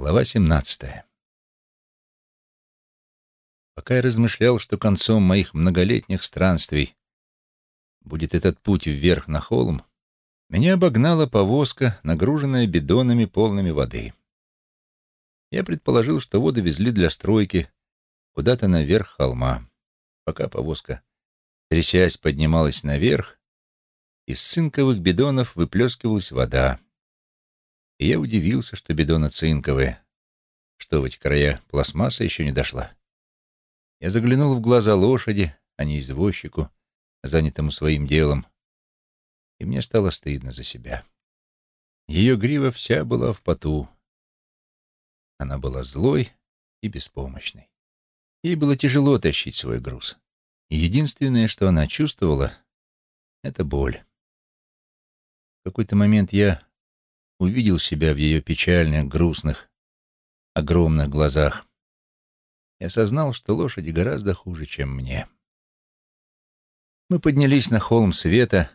Глава 17. Пока я размышлял, что концом моих многолетних странствий будет этот путь вверх на холм, меня обогнала повозка, нагруженная бидонами, полными воды. Я предположил, что воду везли для стройки куда-то наверх холма. Пока повозка, трясясь, поднималась наверх, из цинковых бидонов выплескивалась вода — и я удивился, что бидоны цинковые, что в эти края пластмасса еще не дошла. Я заглянул в глаза лошади, а не извозчику, занятому своим делом, и мне стало стыдно за себя. Ее грива вся была в поту. Она была злой и беспомощной. Ей было тяжело тащить свой груз. И единственное, что она чувствовала, — это боль. В какой-то момент я увидел себя в ее печальных, грустных, огромных глазах и осознал, что лошади гораздо хуже, чем мне. Мы поднялись на холм света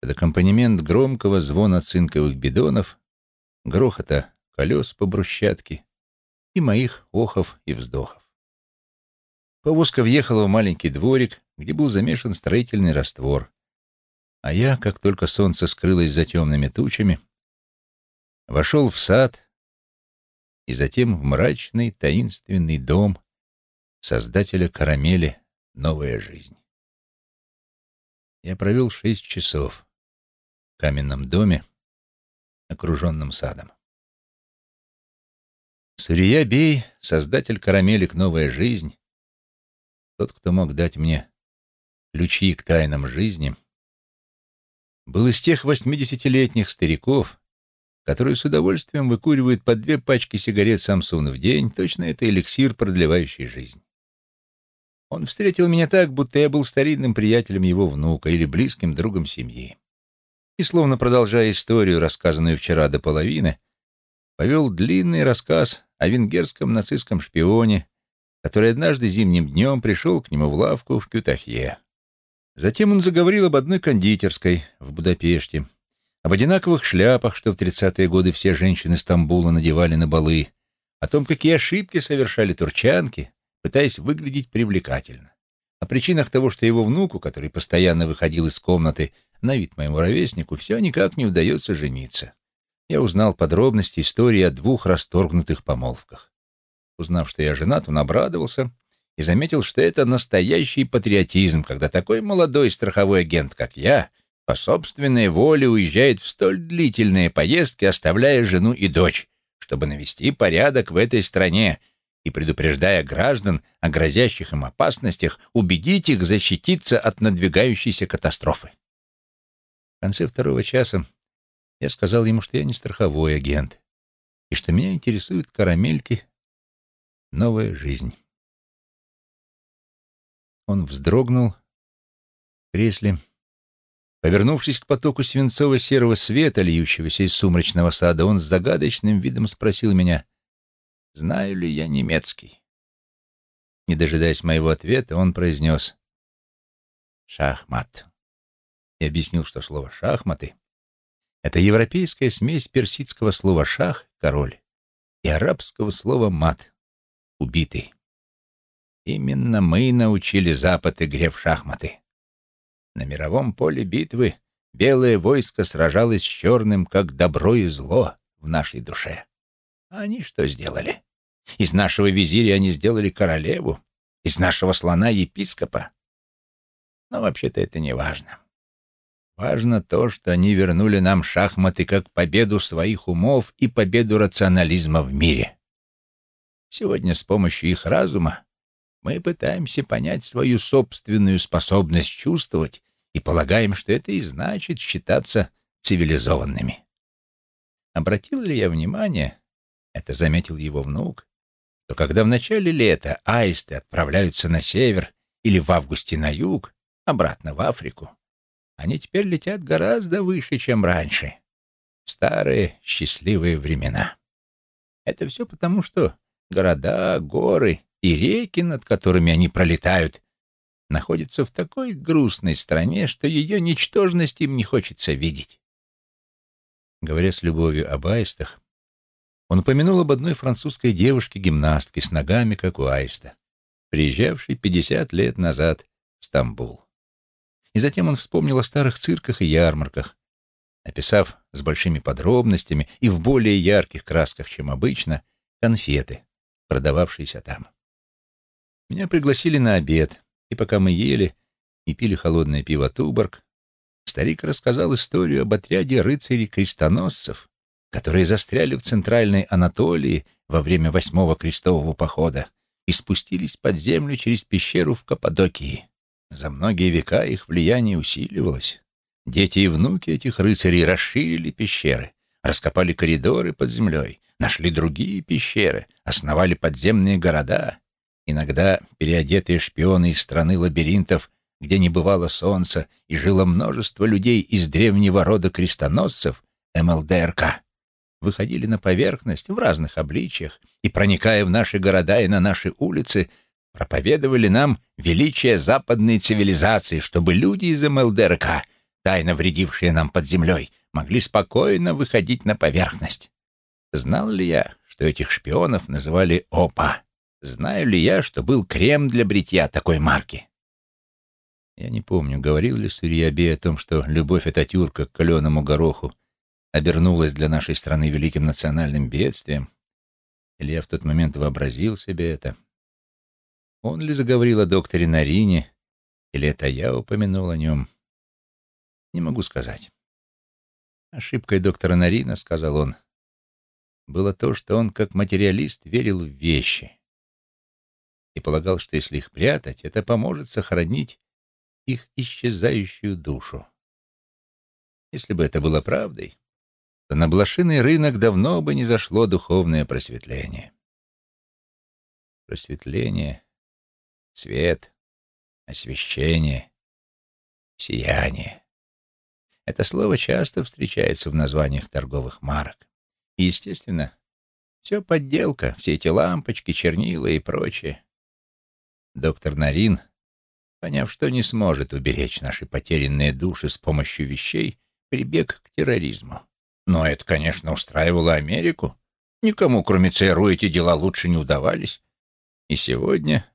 под аккомпанемент громкого звона цинковых бидонов, грохота колес по брусчатке и моих охов и вздохов. Повозка въехала в маленький дворик, где был замешан строительный раствор, а я, как только солнце скрылось за темными тучами, вошел в сад и затем в мрачный таинственный дом создателя карамели «Новая жизнь». Я провел шесть часов в каменном доме, окруженном садом. Сурия Бей, создатель карамелек «Новая жизнь», тот, кто мог дать мне ключи к тайнам жизни, был из тех восьмидесятилетних стариков, которые с удовольствием выкуривают по две пачки сигарет Самсун в день, точно это эликсир, продлевающий жизнь. Он встретил меня так, будто я был старинным приятелем его внука или близким другом семьи. И, словно продолжая историю, рассказанную вчера до половины, повел длинный рассказ о венгерском нацистском шпионе, который однажды зимним днем пришел к нему в лавку в Кютахье. Затем он заговорил об одной кондитерской в Будапеште, об одинаковых шляпах, что в тридцатые годы все женщины Стамбула надевали на балы, о том, какие ошибки совершали турчанки, пытаясь выглядеть привлекательно, о причинах того, что его внуку, который постоянно выходил из комнаты, на вид моему ровеснику, все никак не удается жениться. Я узнал подробности истории о двух расторгнутых помолвках. Узнав, что я женат, он обрадовался и заметил, что это настоящий патриотизм, когда такой молодой страховой агент, как я, по собственной воле уезжает в столь длительные поездки, оставляя жену и дочь, чтобы навести порядок в этой стране и, предупреждая граждан о грозящих им опасностях, убедить их защититься от надвигающейся катастрофы. В конце второго часа я сказал ему, что я не страховой агент и что меня интересуют карамельки, новая жизнь. Он вздрогнул в кресле, Повернувшись к потоку свинцово-серого света, льющегося из сумрачного сада, он с загадочным видом спросил меня, знаю ли я немецкий. Не дожидаясь моего ответа, он произнес «шахмат» и объяснил, что слово «шахматы» — это европейская смесь персидского слова «шах» — «король» и арабского слова «мат» — «убитый». Именно мы научили Запад игре в шахматы. На мировом поле битвы белое войско сражалось с черным, как добро и зло в нашей душе. А они что сделали? Из нашего визиря они сделали королеву, из нашего слона — епископа. Но вообще-то это не важно. Важно то, что они вернули нам шахматы как победу своих умов и победу рационализма в мире. Сегодня с помощью их разума мы пытаемся понять свою собственную способность чувствовать и полагаем, что это и значит считаться цивилизованными. Обратил ли я внимание, это заметил его внук, то когда в начале лета аисты отправляются на север или в августе на юг, обратно в Африку, они теперь летят гораздо выше, чем раньше, в старые счастливые времена. Это все потому, что города, горы и реки, над которыми они пролетают, находятся в такой грустной стране, что ее ничтожность им не хочется видеть. Говоря с любовью об аистах, он упомянул об одной французской девушке-гимнастке с ногами, как у аиста, приезжавшей 50 лет назад в Стамбул. И затем он вспомнил о старых цирках и ярмарках, описав с большими подробностями и в более ярких красках, чем обычно, конфеты, продававшиеся там. Меня пригласили на обед, и пока мы ели и пили холодное пиво Туборг, старик рассказал историю об отряде рыцарей-крестоносцев, которые застряли в Центральной Анатолии во время Восьмого крестового похода и спустились под землю через пещеру в Каппадокии. За многие века их влияние усиливалось. Дети и внуки этих рыцарей расширили пещеры, раскопали коридоры под землей, нашли другие пещеры, основали подземные города. Иногда переодетые шпионы из страны лабиринтов, где не бывало солнца и жило множество людей из древнего рода крестоносцев, МЛДРК, выходили на поверхность в разных обличиях и, проникая в наши города и на наши улицы, проповедовали нам величие западной цивилизации, чтобы люди из МЛДРК, тайно вредившие нам под землей, могли спокойно выходить на поверхность. Знал ли я, что этих шпионов называли ОПА? Знаю ли я, что был крем для бритья такой марки? Я не помню, говорил ли Сурьябе о том, что любовь Ататюрка к каленому гороху обернулась для нашей страны великим национальным бедствием, или я в тот момент вообразил себе это. Он ли заговорил о докторе Нарине, или это я упомянул о нем, не могу сказать. Ошибкой доктора Нарина, сказал он, было то, что он как материалист верил в вещи и полагал, что если их прятать, это поможет сохранить их исчезающую душу. Если бы это было правдой, то на блошиный рынок давно бы не зашло духовное просветление. Просветление, свет, освещение, сияние. Это слово часто встречается в названиях торговых марок. И, естественно, все подделка, все эти лампочки, чернила и прочее. Доктор Нарин, поняв, что не сможет уберечь наши потерянные души с помощью вещей, прибег к терроризму. Но это, конечно, устраивало Америку. Никому, кроме ЦРУ, эти дела лучше не удавались. И сегодня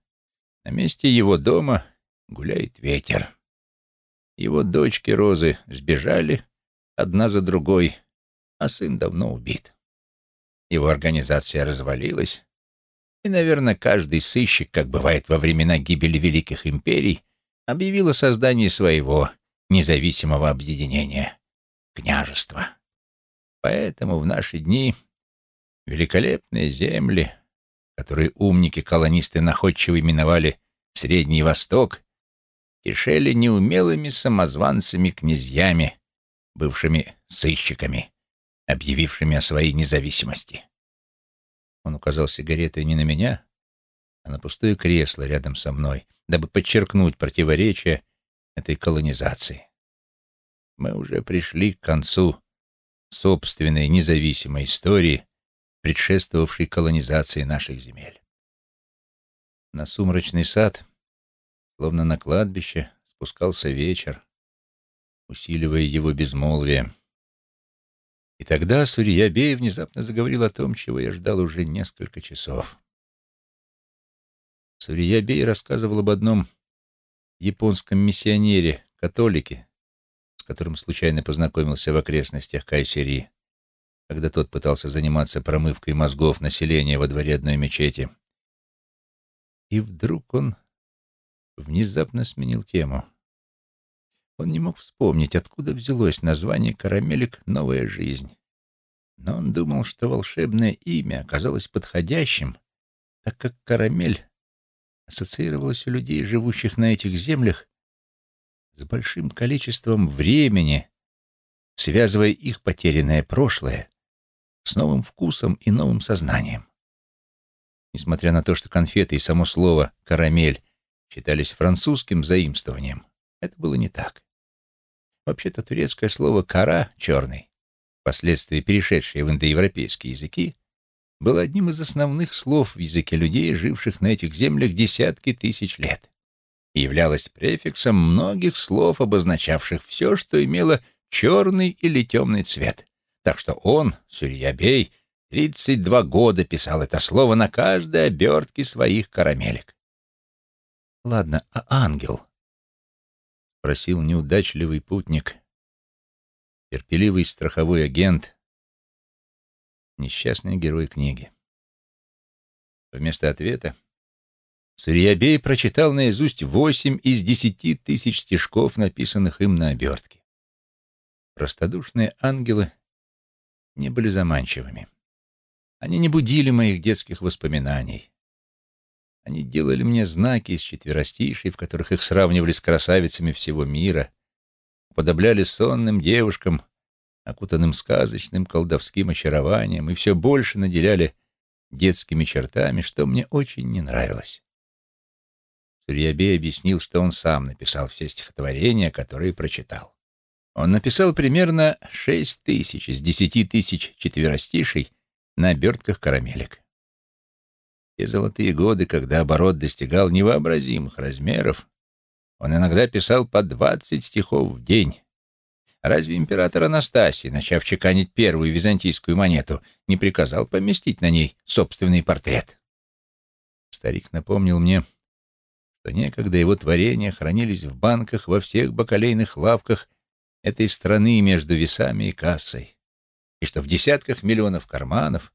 на месте его дома гуляет ветер. Его дочки Розы сбежали одна за другой, а сын давно убит. Его организация развалилась, и, наверное, каждый сыщик, как бывает во времена гибели великих империй, объявил о создании своего независимого объединения — княжества. Поэтому в наши дни великолепные земли, которые умники-колонисты находчиво именовали Средний Восток, кишели неумелыми самозванцами-князьями, бывшими сыщиками, объявившими о своей независимости. Он указал сигаретой не на меня, а на пустое кресло рядом со мной, дабы подчеркнуть противоречие этой колонизации. Мы уже пришли к концу собственной независимой истории, предшествовавшей колонизации наших земель. На сумрачный сад, словно на кладбище, спускался вечер, усиливая его безмолвие. И тогда Сурьябей внезапно заговорил о том, чего я ждал уже несколько часов. Сурьябей рассказывал об одном японском миссионере, католике, которым случайно познакомился в окрестностях Кайсери, когда тот пытался заниматься промывкой мозгов населения во дворе одной мечети. И вдруг он внезапно сменил тему. Он не мог вспомнить, откуда взялось название «Карамелик. Новая жизнь». Но он думал, что волшебное имя оказалось подходящим, так как карамель ассоциировалась у людей, живущих на этих землях, с большим количеством времени, связывая их потерянное прошлое с новым вкусом и новым сознанием. Несмотря на то, что конфеты и само слово «карамель» считались французским заимствованием, это было не так. Вообще-то турецкое слово «кара» — «черный», впоследствии перешедшее в индоевропейские языки, было одним из основных слов в языке людей, живших на этих землях десятки тысяч лет и являлась префиксом многих слов, обозначавших все, что имело черный или темный цвет. Так что он, Сурьябей, Тридцать два года писал это слово на каждой обертке своих карамелек. Ладно, а ангел? Спросил неудачливый путник, терпеливый страховой агент, несчастный герой книги. Вместо ответа Сурьябей прочитал наизусть восемь из десяти тысяч стишков, написанных им на обертке. Простодушные ангелы не были заманчивыми. Они не будили моих детских воспоминаний. Они делали мне знаки из четверостишей, в которых их сравнивали с красавицами всего мира, уподобляли сонным девушкам, окутанным сказочным колдовским очарованием, и все больше наделяли детскими чертами, что мне очень не нравилось. Сурьябей объяснил, что он сам написал все стихотворения, которые прочитал. Он написал примерно шесть тысяч из десяти тысяч четверостишей на обертках карамелек. Те золотые годы, когда оборот достигал невообразимых размеров, он иногда писал по двадцать стихов в день. Разве император Анастасий, начав чеканить первую византийскую монету, не приказал поместить на ней собственный портрет? Старик напомнил мне, что некогда его творения хранились в банках во всех бакалейных лавках этой страны между весами и кассой, и что в десятках миллионов карманов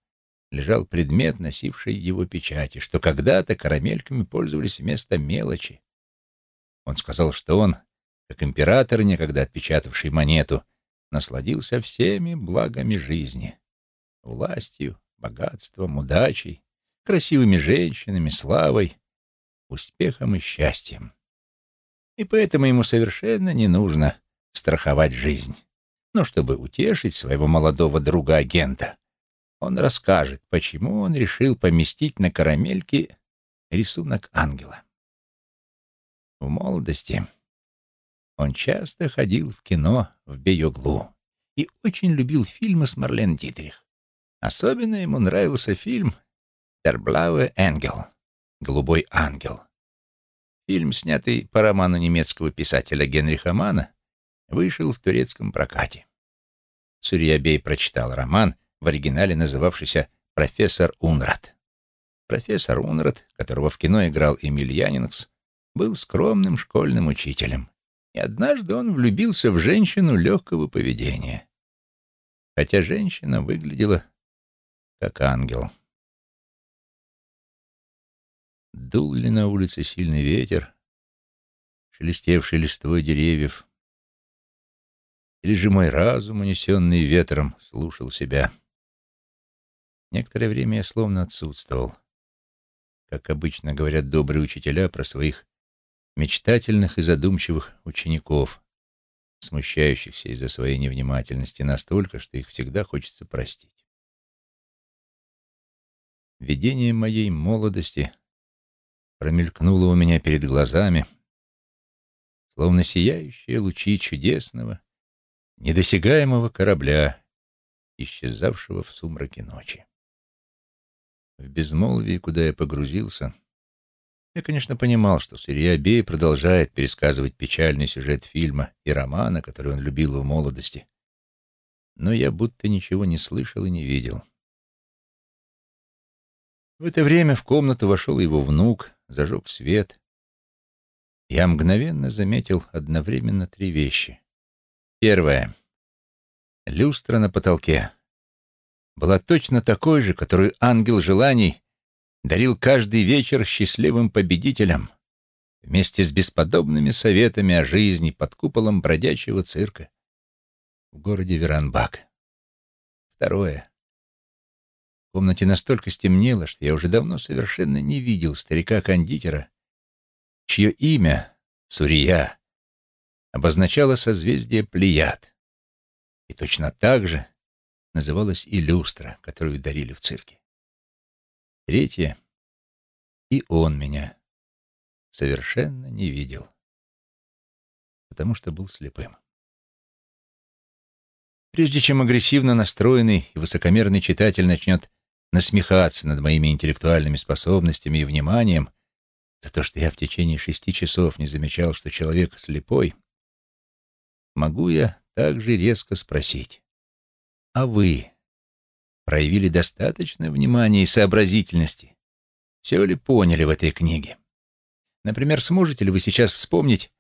лежал предмет, носивший его печати, что когда-то карамельками пользовались вместо мелочи. Он сказал, что он как император, некогда отпечатавший монету, насладился всеми благами жизни, властью, богатством, удачей, красивыми женщинами, славой, успехом и счастьем. И поэтому ему совершенно не нужно страховать жизнь. Но чтобы утешить своего молодого друга-агента, он расскажет, почему он решил поместить на карамельке рисунок ангела. В молодости он часто ходил в кино в Бейоглу и очень любил фильмы с Марлен Дитрих. Особенно ему нравился фильм «Der blaue Engel» — «Голубой ангел». Фильм, снятый по роману немецкого писателя Генриха Мана, вышел в турецком прокате. Сурьябей прочитал роман, в оригинале называвшийся «Профессор Унрад». Профессор Унрад, которого в кино играл Эмиль Янингс, был скромным школьным учителем и однажды он влюбился в женщину легкого поведения, хотя женщина выглядела как ангел. Дул ли на улице сильный ветер, шелестевший листвой деревьев, или же мой разум, унесенный ветром, слушал себя. Некоторое время я словно отсутствовал. Как обычно говорят добрые учителя про своих мечтательных и задумчивых учеников, смущающихся из-за своей невнимательности настолько, что их всегда хочется простить. Видение моей молодости промелькнуло у меня перед глазами, словно сияющие лучи чудесного, недосягаемого корабля, исчезавшего в сумраке ночи. В безмолвии, куда я погрузился, я, конечно, понимал, что Сурьябей продолжает пересказывать печальный сюжет фильма и романа, который он любил в молодости. Но я будто ничего не слышал и не видел. В это время в комнату вошел его внук, зажег свет. Я мгновенно заметил одновременно три вещи. Первое. Люстра на потолке была точно такой же, которую ангел желаний дарил каждый вечер счастливым победителям вместе с бесподобными советами о жизни под куполом бродячего цирка в городе Веранбак. Второе. В комнате настолько стемнело, что я уже давно совершенно не видел старика-кондитера, чье имя, Сурия, обозначало созвездие Плеяд. И точно так же называлась и люстра, которую дарили в цирке. Третье. И он меня совершенно не видел, потому что был слепым. Прежде чем агрессивно настроенный и высокомерный читатель начнет насмехаться над моими интеллектуальными способностями и вниманием за то, что я в течение шести часов не замечал, что человек слепой, могу я также резко спросить, а вы проявили достаточно внимания и сообразительности? Все ли поняли в этой книге? Например, сможете ли вы сейчас вспомнить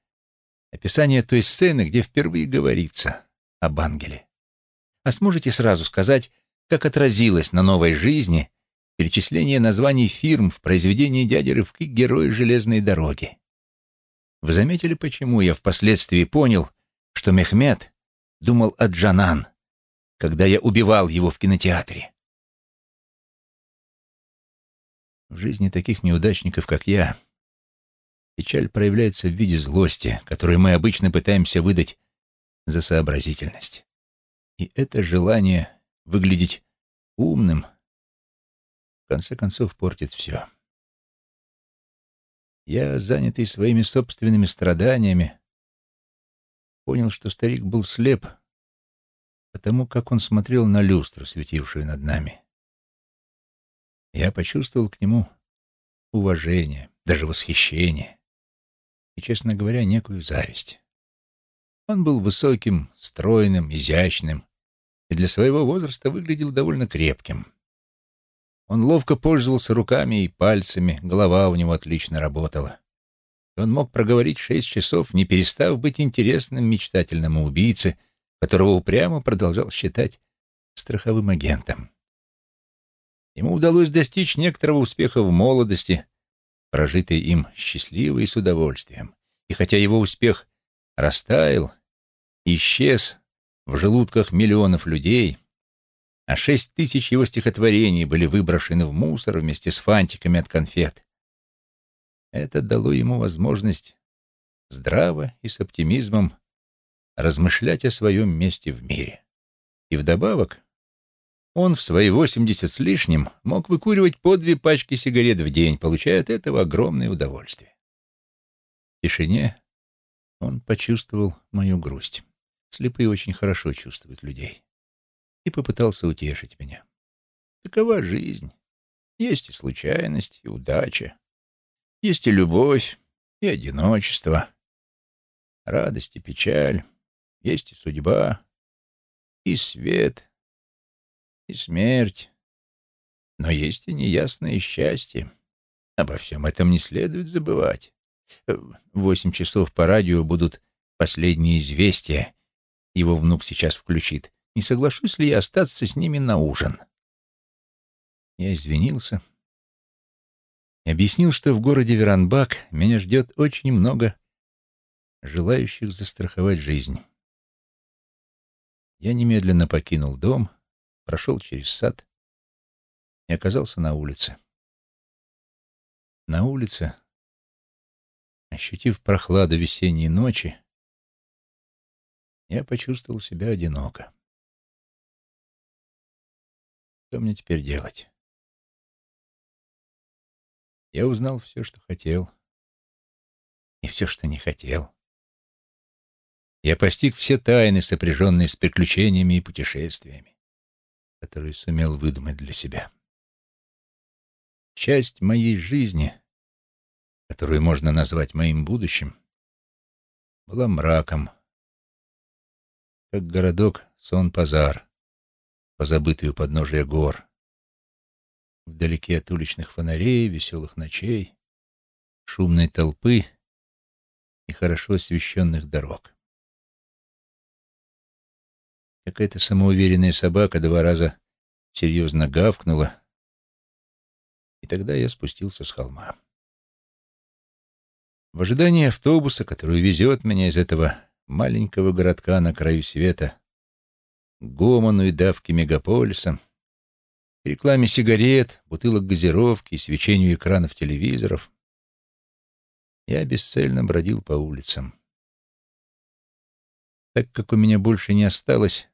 описание той сцены, где впервые говорится об ангеле? А сможете сразу сказать, как отразилось на новой жизни перечисление названий фирм в произведении дяди Рывки «Герои железной дороги»? Вы заметили, почему я впоследствии понял, что Мехмед думал о Джанан, когда я убивал его в кинотеатре? В жизни таких неудачников, как я, печаль проявляется в виде злости, которую мы обычно пытаемся выдать за сообразительность. И это желание выглядеть умным в конце концов портит все. Я, занятый своими собственными страданиями, понял, что старик был слеп, потому как он смотрел на люстру, светившую над нами. Я почувствовал к нему уважение, даже восхищение и, честно говоря, некую зависть. Он был высоким, стройным, изящным и для своего возраста выглядел довольно крепким. Он ловко пользовался руками и пальцами, голова у него отлично работала. И он мог проговорить шесть часов, не перестав быть интересным мечтательному убийце, которого упрямо продолжал считать страховым агентом. Ему удалось достичь некоторого успеха в молодости, прожитой им счастливо и с удовольствием. И хотя его успех растаял, исчез в желудках миллионов людей — а шесть тысяч его стихотворений были выброшены в мусор вместе с фантиками от конфет. Это дало ему возможность здраво и с оптимизмом размышлять о своем месте в мире. И вдобавок он в свои восемьдесят с лишним мог выкуривать по две пачки сигарет в день, получая от этого огромное удовольствие. В тишине он почувствовал мою грусть. Слепые очень хорошо чувствуют людей и попытался утешить меня. Такова жизнь. Есть и случайность, и удача. Есть и любовь, и одиночество. Радость и печаль. Есть и судьба, и свет, и смерть. Но есть и неясное счастье. Обо всем этом не следует забывать. В восемь часов по радио будут последние известия. Его внук сейчас включит не соглашусь ли я остаться с ними на ужин. Я извинился и объяснил, что в городе Веранбак меня ждет очень много желающих застраховать жизнь. Я немедленно покинул дом, прошел через сад и оказался на улице. На улице, ощутив прохладу весенней ночи, я почувствовал себя одиноко. Что мне теперь делать? Я узнал все, что хотел, и все, что не хотел. Я постиг все тайны, сопряженные с приключениями и путешествиями, которые сумел выдумать для себя. Часть моей жизни, которую можно назвать моим будущим, была мраком, как городок Сон-Пазар, позабытую подножие гор. Вдалеке от уличных фонарей, веселых ночей, шумной толпы и хорошо освещенных дорог. Какая-то самоуверенная собака два раза серьезно гавкнула, и тогда я спустился с холма. В ожидании автобуса, который везет меня из этого маленького городка на краю света, гомону и давке мегаполиса, рекламе сигарет, бутылок газировки и свечению экранов телевизоров, я бесцельно бродил по улицам. Так как у меня больше не осталось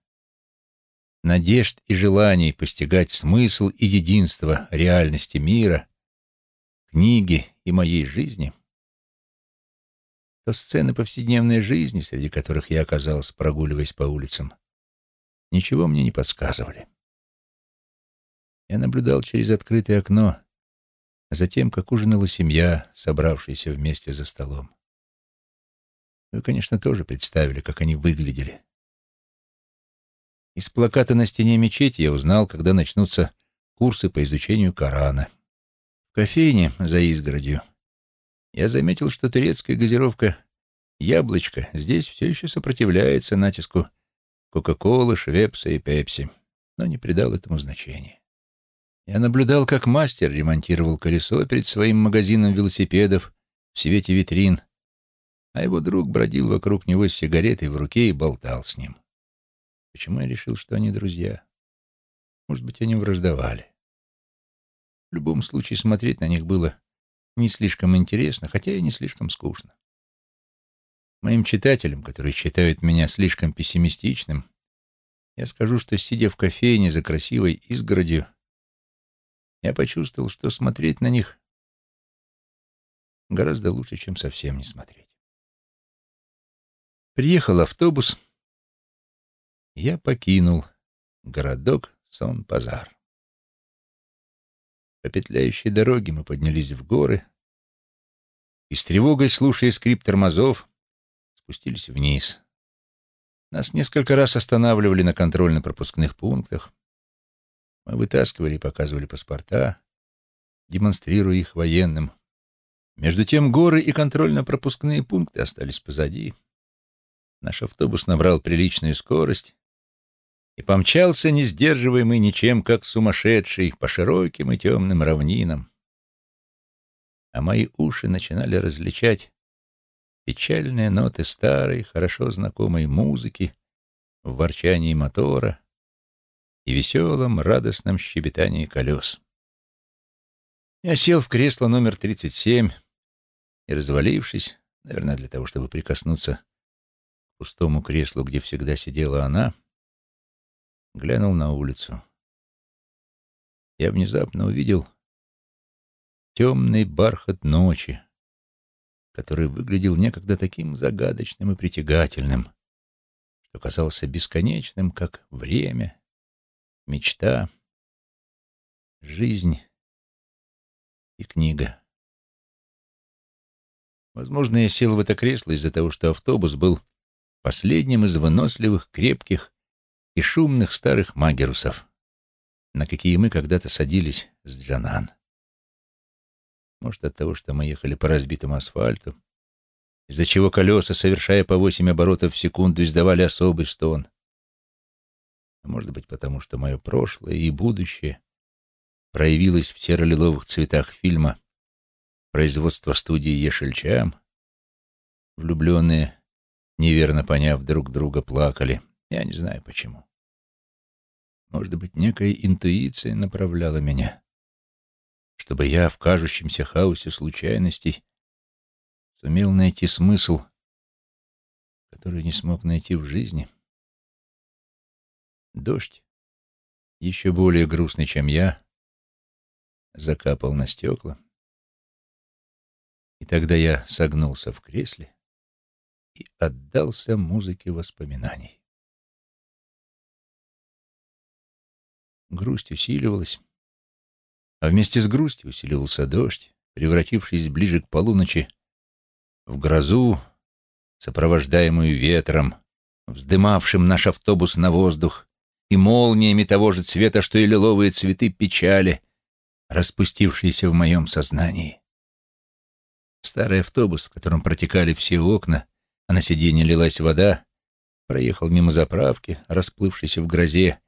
надежд и желаний постигать смысл и единство реальности мира, книги и моей жизни, то сцены повседневной жизни, среди которых я оказался, прогуливаясь по улицам, ничего мне не подсказывали. Я наблюдал через открытое окно за тем, как ужинала семья, собравшаяся вместе за столом. Вы, конечно, тоже представили, как они выглядели. Из плаката на стене мечети я узнал, когда начнутся курсы по изучению Корана. В кофейне за изгородью я заметил, что турецкая газировка «Яблочко» здесь все еще сопротивляется натиску Кока-Колы, Швепса и Пепси, но не придал этому значения. Я наблюдал, как мастер ремонтировал колесо перед своим магазином велосипедов в свете витрин, а его друг бродил вокруг него с сигаретой в руке и болтал с ним. Почему я решил, что они друзья? Может быть, они враждовали. В любом случае, смотреть на них было не слишком интересно, хотя и не слишком скучно. Моим читателям, которые считают меня слишком пессимистичным, я скажу, что, сидя в кофейне за красивой изгородью, я почувствовал, что смотреть на них гораздо лучше, чем совсем не смотреть. Приехал автобус, я покинул городок Сон-Пазар. По петляющей дороге мы поднялись в горы и с тревогой, слушая скрип тормозов, спустились вниз. Нас несколько раз останавливали на контрольно-пропускных пунктах. Мы вытаскивали и показывали паспорта, демонстрируя их военным. Между тем горы и контрольно-пропускные пункты остались позади. Наш автобус набрал приличную скорость и помчался, не сдерживаемый ничем, как сумасшедший, по широким и темным равнинам. А мои уши начинали различать печальные ноты старой, хорошо знакомой музыки в ворчании мотора и веселом, радостном щебетании колес. Я сел в кресло номер 37 и, развалившись, наверное, для того, чтобы прикоснуться к пустому креслу, где всегда сидела она, глянул на улицу. Я внезапно увидел темный бархат ночи, который выглядел некогда таким загадочным и притягательным, что казался бесконечным, как время, мечта, жизнь и книга. Возможно, я сел в это кресло из-за того, что автобус был последним из выносливых, крепких и шумных старых магерусов, на какие мы когда-то садились с Джанан. Может, от того, что мы ехали по разбитому асфальту, из-за чего колеса, совершая по восемь оборотов в секунду, издавали особый стон. А может быть, потому что мое прошлое и будущее проявилось в серо-лиловых цветах фильма производства студии Ешельчам. Влюбленные, неверно поняв друг друга, плакали. Я не знаю почему. Может быть, некая интуиция направляла меня, чтобы я в кажущемся хаосе случайностей сумел найти смысл, который не смог найти в жизни. Дождь, еще более грустный, чем я, закапал на стекла. И тогда я согнулся в кресле и отдался музыке воспоминаний. Грусть усиливалась, а вместе с грустью усиливался дождь, превратившись ближе к полуночи в грозу, сопровождаемую ветром, вздымавшим наш автобус на воздух, и молниями того же цвета, что и лиловые цветы печали, распустившиеся в моем сознании. Старый автобус, в котором протекали все окна, а на сиденье лилась вода, проехал мимо заправки, расплывшейся в грозе,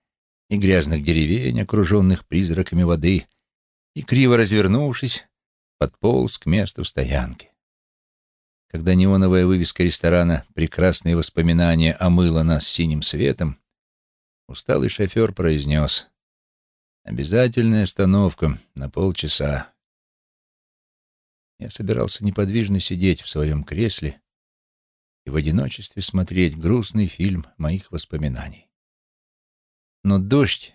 и грязных деревень, окруженных призраками воды, и, криво развернувшись, подполз к месту стоянки. Когда неоновая вывеска ресторана «Прекрасные воспоминания» омыла нас синим светом, усталый шофер произнес «Обязательная остановка на полчаса». Я собирался неподвижно сидеть в своем кресле и в одиночестве смотреть грустный фильм моих воспоминаний. Но дождь,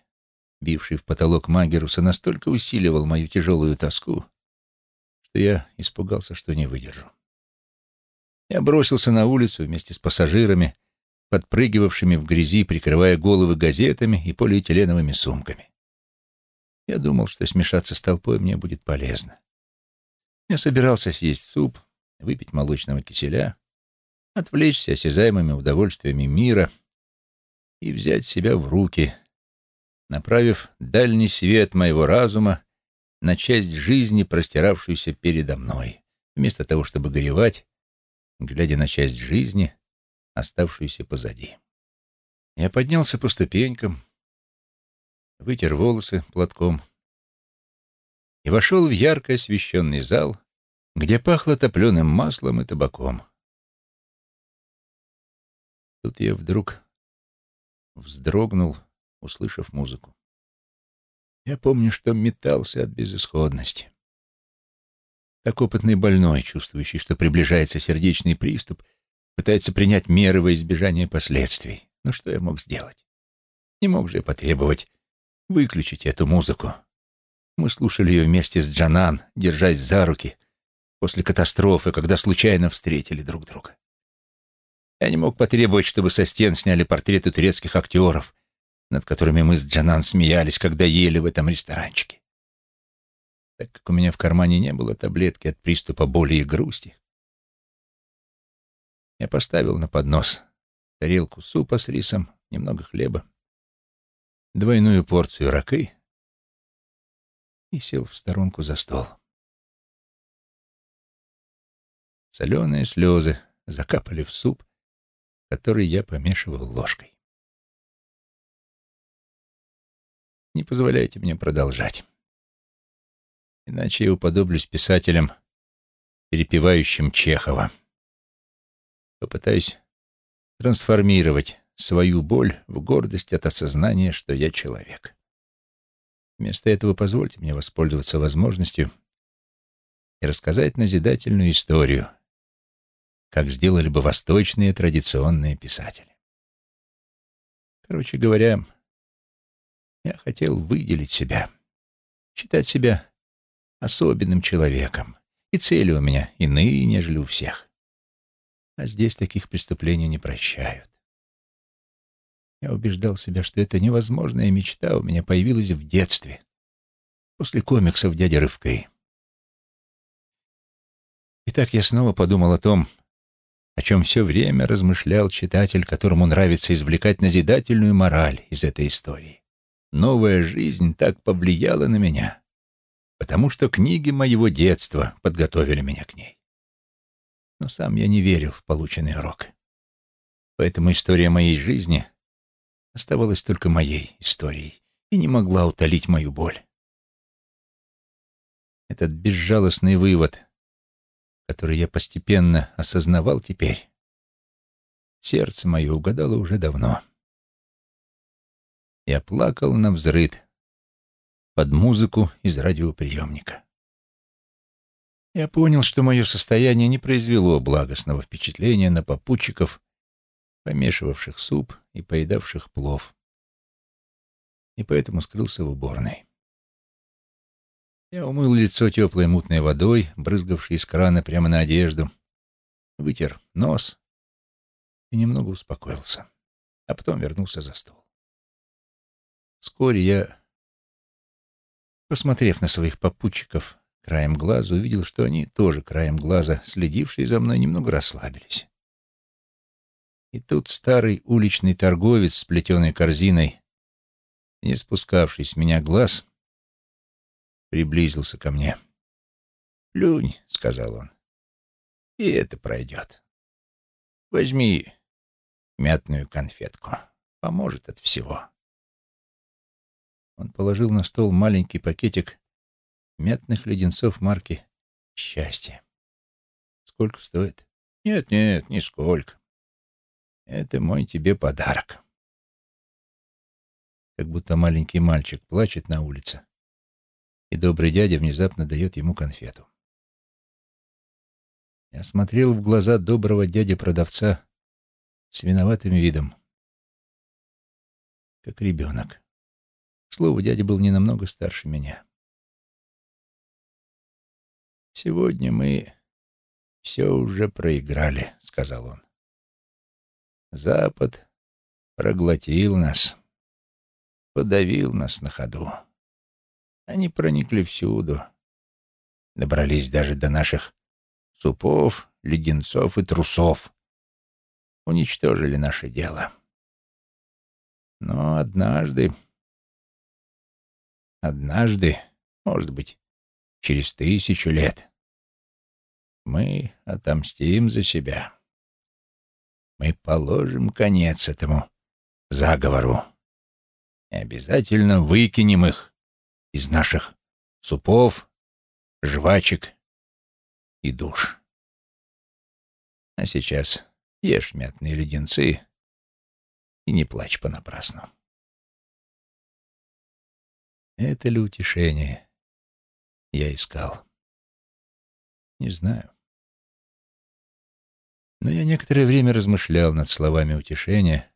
бивший в потолок Магеруса, настолько усиливал мою тяжелую тоску, что я испугался, что не выдержу. Я бросился на улицу вместе с пассажирами, подпрыгивавшими в грязи, прикрывая головы газетами и полиэтиленовыми сумками. Я думал, что смешаться с толпой мне будет полезно. Я собирался съесть суп, выпить молочного киселя, отвлечься осязаемыми удовольствиями мира — и взять себя в руки, направив дальний свет моего разума на часть жизни, простиравшуюся передо мной, вместо того, чтобы горевать, глядя на часть жизни, оставшуюся позади. Я поднялся по ступенькам, вытер волосы платком и вошел в ярко освещенный зал, где пахло топленым маслом и табаком. Тут я вдруг вздрогнул, услышав музыку. Я помню, что метался от безысходности. Так опытный больной, чувствующий, что приближается сердечный приступ, пытается принять меры во избежание последствий. Но что я мог сделать? Не мог же я потребовать выключить эту музыку. Мы слушали ее вместе с Джанан, держась за руки, после катастрофы, когда случайно встретили друг друга. Я не мог потребовать, чтобы со стен сняли портреты турецких актеров, над которыми мы с Джанан смеялись, когда ели в этом ресторанчике. Так как у меня в кармане не было таблетки от приступа боли и грусти, я поставил на поднос тарелку супа с рисом, немного хлеба, двойную порцию ракы и сел в сторонку за стол. Соленые слезы закапали в суп, который я помешивал ложкой. Не позволяйте мне продолжать. Иначе я уподоблюсь писателям, перепевающим Чехова. Попытаюсь трансформировать свою боль в гордость от осознания, что я человек. Вместо этого позвольте мне воспользоваться возможностью и рассказать назидательную историю, как сделали бы восточные традиционные писатели. Короче говоря, я хотел выделить себя, считать себя особенным человеком, и цели у меня иные, нежели у всех. А здесь таких преступлений не прощают. Я убеждал себя, что эта невозможная мечта у меня появилась в детстве, после комиксов дяди Рывкой. И так я снова подумал о том, о чем все время размышлял читатель, которому нравится извлекать назидательную мораль из этой истории новая жизнь так повлияла на меня, потому что книги моего детства подготовили меня к ней. Но сам я не верил в полученный урок. Поэтому история моей жизни оставалась только моей историей и не могла утолить мою боль. Этот безжалостный вывод, который я постепенно осознавал теперь, сердце мое угадало уже давно. Я плакал на взрыд под музыку из радиоприемника. Я понял, что мое состояние не произвело благостного впечатления на попутчиков, помешивавших суп и поедавших плов, и поэтому скрылся в уборной. Я умыл лицо теплой мутной водой, брызгавшей из крана прямо на одежду, вытер нос и немного успокоился, а потом вернулся за стол. Вскоре я, посмотрев на своих попутчиков краем глаза, увидел, что они тоже краем глаза, следившие за мной, немного расслабились. И тут старый уличный торговец с плетеной корзиной, не спускавший с меня глаз, приблизился ко мне. «Плюнь», — сказал он, — «и это пройдет. Возьми мятную конфетку, поможет от всего». Он положил на стол маленький пакетик мятных леденцов марки «Счастье». «Сколько стоит?» «Нет, нет, нисколько. Это мой тебе подарок». Как будто маленький мальчик плачет на улице, и добрый дядя внезапно дает ему конфету. Я смотрел в глаза доброго дяди-продавца с виноватым видом, как ребенок. К слову, дядя был не намного старше меня. «Сегодня мы все уже проиграли», — сказал он. «Запад проглотил нас, подавил нас на ходу. Они проникли всюду, добрались даже до наших супов, леденцов и трусов, уничтожили наше дело. Но однажды, однажды, может быть, через тысячу лет, мы отомстим за себя. Мы положим конец этому заговору и обязательно выкинем их из наших супов, жвачек и душ. А сейчас ешь мятные леденцы и не плачь понапрасну. Это ли утешение я искал? Не знаю. Но я некоторое время размышлял над словами утешения,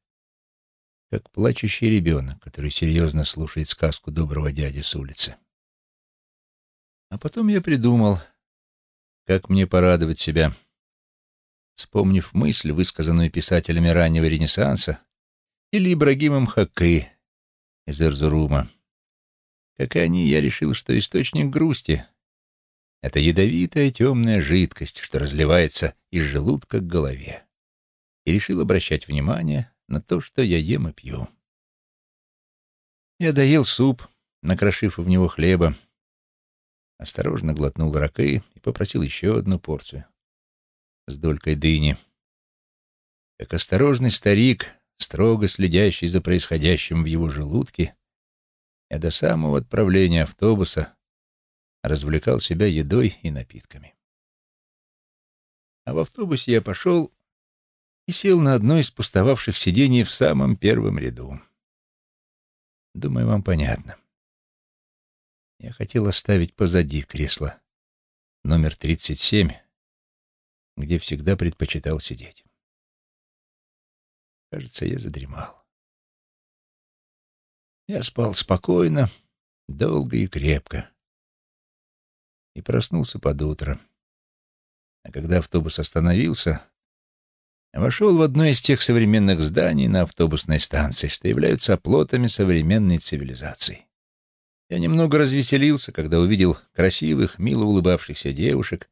как плачущий ребенок, который серьезно слушает сказку доброго дяди с улицы. А потом я придумал, как мне порадовать себя, вспомнив мысль, высказанную писателями раннего Ренессанса или Ибрагимом Хакы из Эрзурума. Как и они, я решил, что источник грусти — это ядовитая темная жидкость, что разливается из желудка к голове. И решил обращать внимание на то, что я ем и пью. Я доел суп, накрошив в него хлеба, осторожно глотнул ракы и попросил еще одну порцию с долькой дыни. Как осторожный старик, строго следящий за происходящим в его желудке, я до самого отправления автобуса развлекал себя едой и напитками. А в автобусе я пошел и сел на одно из пустовавших сидений в самом первом ряду. Думаю, вам понятно. Я хотел оставить позади кресло номер 37, где всегда предпочитал сидеть. Кажется, я задремал. Я спал спокойно, долго и крепко. И проснулся под утро. А когда автобус остановился, вошел в одно из тех современных зданий на автобусной станции, что являются оплотами современной цивилизации. Я немного развеселился, когда увидел красивых, мило улыбавшихся девушек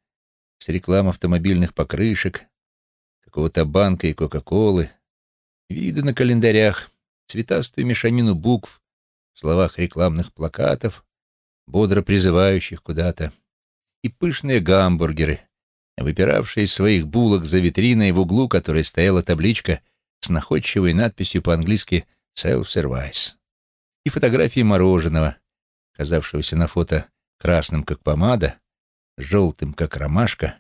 с реклам автомобильных покрышек, какого-то банка и Кока-Колы, виды на календарях, цветастую мешанину букв, в словах рекламных плакатов, бодро призывающих куда-то, и пышные гамбургеры, выпиравшие из своих булок за витриной, в углу которой стояла табличка с находчивой надписью по-английски «Self-Service», и фотографии мороженого, казавшегося на фото красным, как помада, желтым, как ромашка,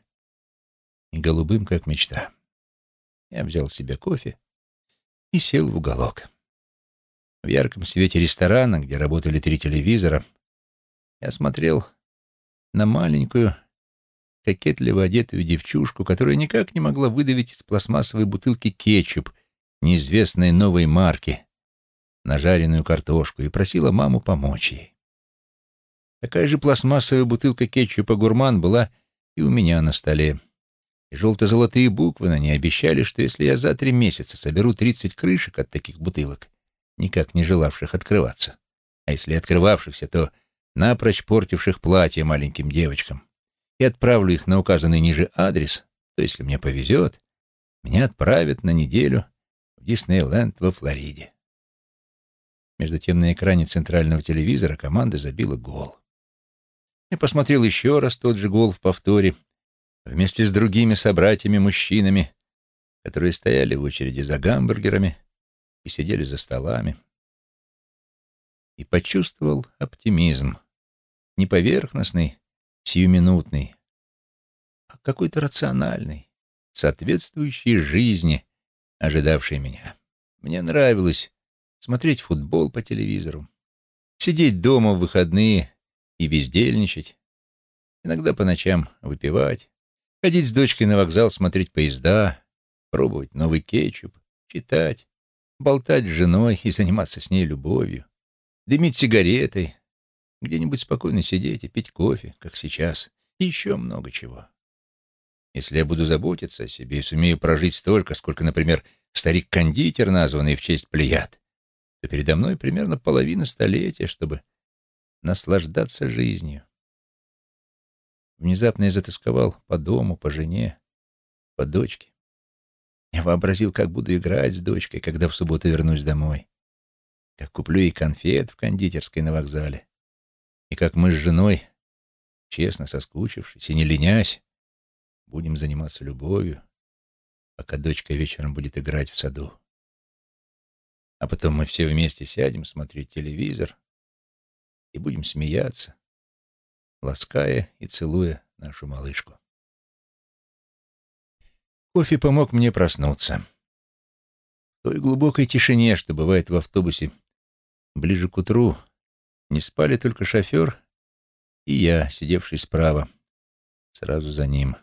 и голубым, как мечта. Я взял себе кофе и сел в уголок. В ярком свете ресторана, где работали три телевизора, я смотрел на маленькую, кокетливо одетую девчушку, которая никак не могла выдавить из пластмассовой бутылки кетчуп неизвестной новой марки на жареную картошку и просила маму помочь ей. Такая же пластмассовая бутылка кетчупа «Гурман» была и у меня на столе. И желто-золотые буквы на ней обещали, что если я за три месяца соберу тридцать крышек от таких бутылок, никак не желавших открываться, а если открывавшихся, то напрочь портивших платье маленьким девочкам, и отправлю их на указанный ниже адрес, то, если мне повезет, меня отправят на неделю в Диснейленд во Флориде. Между тем на экране центрального телевизора команда забила гол. Я посмотрел еще раз тот же гол в повторе, вместе с другими собратьями-мужчинами, которые стояли в очереди за гамбургерами и сидели за столами, и почувствовал оптимизм, не поверхностный, сиюминутный, а какой-то рациональный, соответствующий жизни, ожидавшей меня. Мне нравилось смотреть футбол по телевизору, сидеть дома в выходные и бездельничать, иногда по ночам выпивать, ходить с дочкой на вокзал смотреть поезда, пробовать новый кетчуп, читать, болтать с женой и заниматься с ней любовью, дымить сигаретой, где-нибудь спокойно сидеть и пить кофе, как сейчас, и еще много чего. Если я буду заботиться о себе и сумею прожить столько, сколько, например, старик-кондитер, названный в честь Плеяд, то передо мной примерно половина столетия, чтобы наслаждаться жизнью. Внезапно я затасковал по дому, по жене, по дочке. Я вообразил, как буду играть с дочкой, когда в субботу вернусь домой. как куплю ей конфет в кондитерской на вокзале, и как мы с женой, честно соскучившись и не ленясь, будем заниматься любовью, пока дочка вечером будет играть в саду. А потом мы все вместе сядем смотреть телевизор и будем смеяться, лаская и целуя нашу малышку. Кофе помог мне проснуться. В той глубокой тишине, что бывает в автобусе ближе к утру, не спали только шофер и я, сидевший справа, сразу за ним.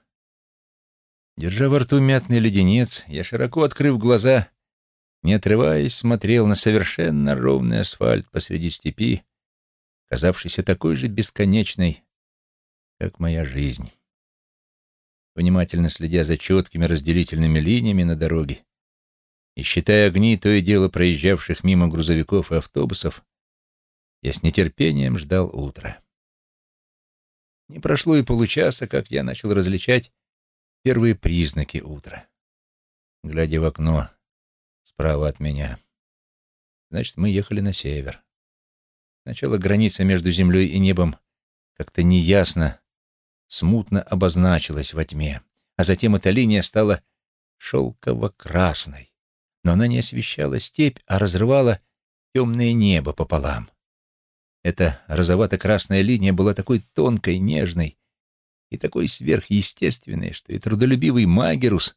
Держа во рту мятный леденец, я, широко открыв глаза, не отрываясь, смотрел на совершенно ровный асфальт посреди степи, казавшийся такой же бесконечной, как моя жизнь. Внимательно следя за четкими разделительными линиями на дороге и считая огни то и дело проезжавших мимо грузовиков и автобусов, я с нетерпением ждал утра. Не прошло и получаса, как я начал различать первые признаки утра. Глядя в окно справа от меня. Значит, мы ехали на север. Сначала граница между землей и небом как-то неясно, смутно обозначилась во тьме, а затем эта линия стала шелково-красной, но она не освещала степь, а разрывала темное небо пополам. Эта розовато-красная линия была такой тонкой, нежной и такой сверхъестественной, что и трудолюбивый Магерус,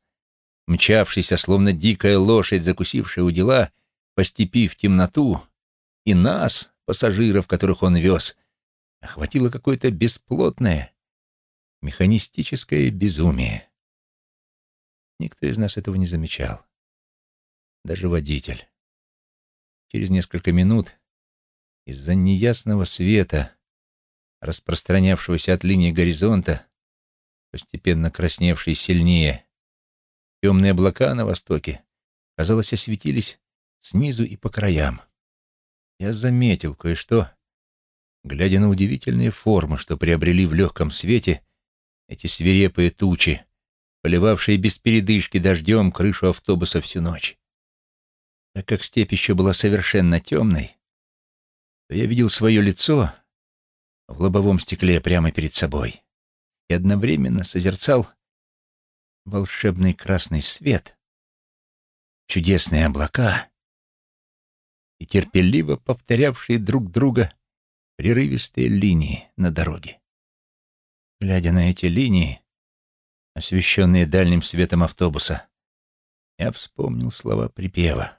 мчавшийся, словно дикая лошадь, закусившая у дела, по темноту, и нас, пассажиров, которых он вез, охватило какое-то бесплотное, механистическое безумие. Никто из нас этого не замечал. Даже водитель. Через несколько минут из-за неясного света, распространявшегося от линии горизонта, постепенно красневший сильнее, темные облака на востоке, казалось, осветились снизу и по краям. Я заметил кое-что, глядя на удивительные формы, что приобрели в легком свете эти свирепые тучи, поливавшие без передышки дождем крышу автобуса всю ночь. Так как степь еще была совершенно темной, то я видел свое лицо в лобовом стекле прямо перед собой и одновременно созерцал волшебный красный свет, чудесные облака и терпеливо повторявшие друг друга прерывистые линии на дороге. Глядя на эти линии, освещенные дальним светом автобуса, я вспомнил слова припева.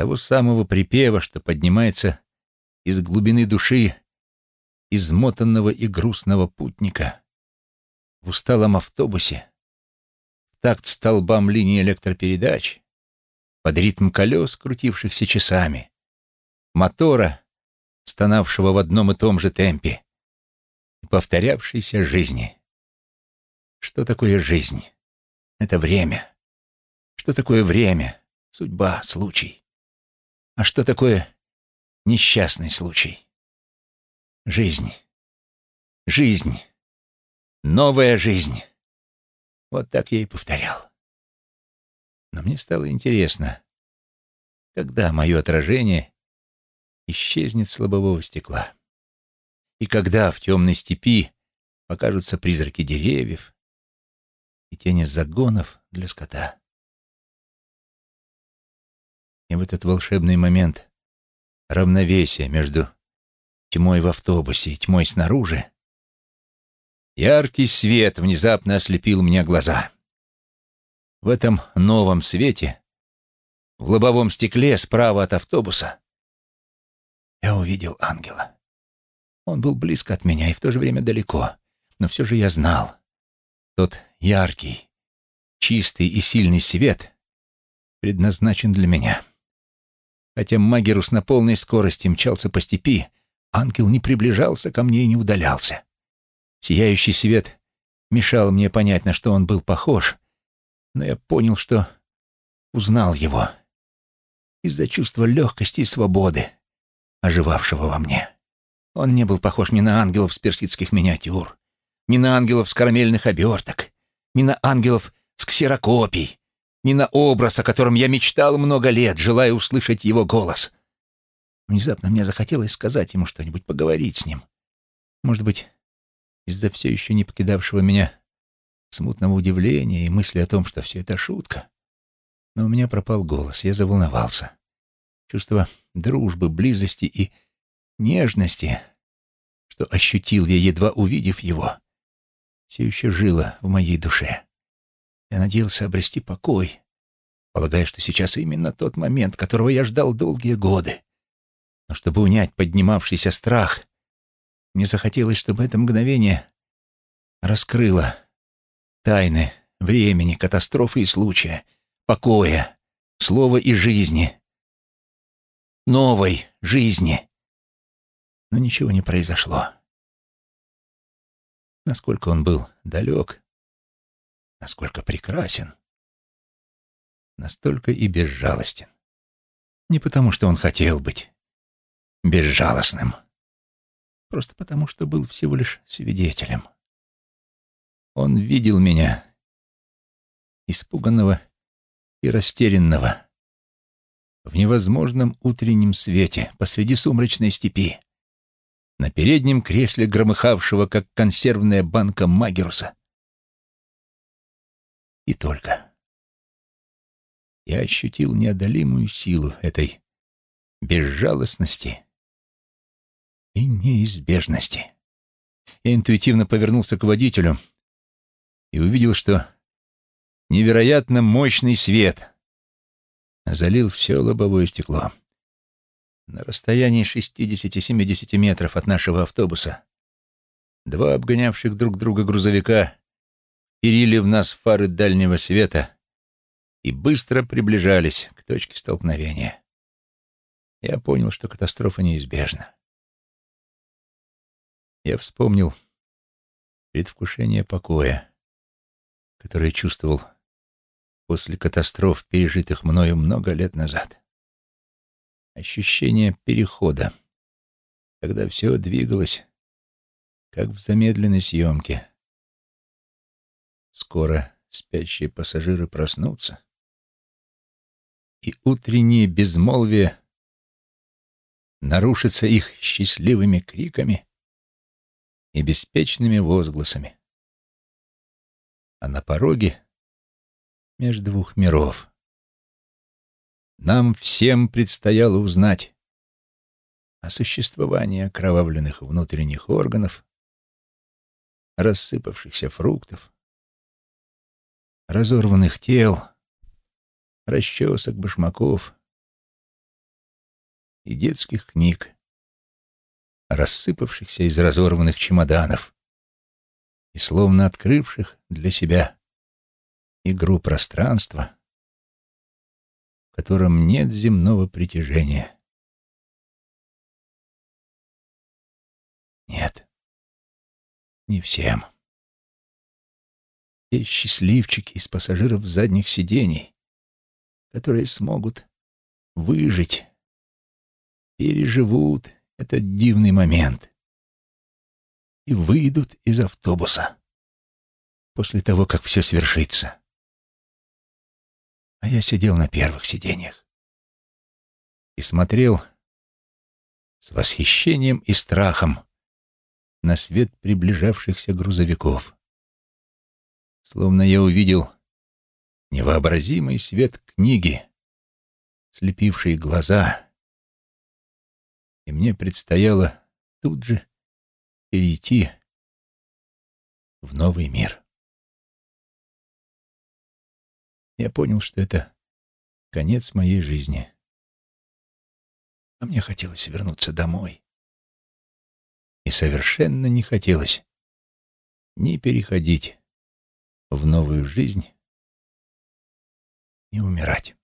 Того самого припева, что поднимается из глубины души измотанного и грустного путника в усталом автобусе, в такт столбам линии электропередач, под ритм колес, крутившихся часами, мотора, стонавшего в одном и том же темпе, и повторявшейся жизни. Что такое жизнь? Это время. Что такое время? Судьба, случай. А что такое несчастный случай? Жизнь. Жизнь. Новая жизнь. Вот так я и повторял. Но мне стало интересно, когда мое отражение исчезнет с лобового стекла. И когда в темной степи покажутся призраки деревьев и тени загонов для скота. И в этот волшебный момент равновесие между тьмой в автобусе и тьмой снаружи, яркий свет внезапно ослепил мне глаза. В этом новом свете, в лобовом стекле справа от автобуса, я увидел ангела. Он был близко от меня и в то же время далеко, но все же я знал. Тот яркий, чистый и сильный свет предназначен для меня. Хотя Магерус на полной скорости мчался по степи, ангел не приближался ко мне и не удалялся. Сияющий свет мешал мне понять, на что он был похож, но я понял, что узнал его из-за чувства легкости и свободы, оживавшего во мне. Он не был похож ни на ангелов с персидских миниатюр, ни на ангелов с карамельных оберток, ни на ангелов с ксерокопий, ни на образ, о котором я мечтал много лет, желая услышать его голос. Внезапно мне захотелось сказать ему что-нибудь, поговорить с ним. Может быть, из-за все еще не покидавшего меня смутного удивления и мысли о том, что все это шутка. Но у меня пропал голос, я заволновался. Чувство дружбы, близости и нежности, что ощутил я, едва увидев его, все еще жило в моей душе. Я надеялся обрести покой, полагая, что сейчас именно тот момент, которого я ждал долгие годы. Но чтобы унять поднимавшийся страх, мне захотелось, чтобы это мгновение раскрыло тайны времени, катастрофы и случая, покоя, слова и жизни, новой жизни. Но ничего не произошло. Насколько он был далек, насколько прекрасен, настолько и безжалостен. Не потому, что он хотел быть безжалостным, просто потому, что был всего лишь свидетелем. Он видел меня, испуганного и растерянного, в невозможном утреннем свете посреди сумрачной степи, на переднем кресле громыхавшего, как консервная банка Магеруса. И только. Я ощутил неодолимую силу этой безжалостности и неизбежности. Я интуитивно повернулся к водителю и увидел, что невероятно мощный свет залил все лобовое стекло. На расстоянии 60-70 метров от нашего автобуса два обгонявших друг друга грузовика перили в нас фары дальнего света и быстро приближались к точке столкновения. Я понял, что катастрофа неизбежна. Я вспомнил предвкушение покоя, которое чувствовал после катастроф, пережитых мною много лет назад. Ощущение перехода, когда все двигалось, как в замедленной съемке. Скоро спящие пассажиры проснутся, и утреннее безмолвие нарушится их счастливыми криками и беспечными возгласами. А на пороге между двух миров нам всем предстояло узнать о существовании окровавленных внутренних органов, рассыпавшихся фруктов, разорванных тел, расчесок, башмаков и детских книг, рассыпавшихся из разорванных чемоданов и словно открывших для себя игру пространства, в котором нет земного притяжения. Нет, не всем. Те счастливчики из пассажиров задних сидений, которые смогут выжить, переживут этот дивный момент и выйдут из автобуса после того, как все свершится. А я сидел на первых сиденьях и смотрел с восхищением и страхом на свет приближавшихся грузовиков. Словно я увидел невообразимый свет книги, слепивший глаза и мне предстояло тут же перейти в новый мир. Я понял, что это конец моей жизни. А мне хотелось вернуться домой. И совершенно не хотелось ни переходить в новую жизнь, ни умирать.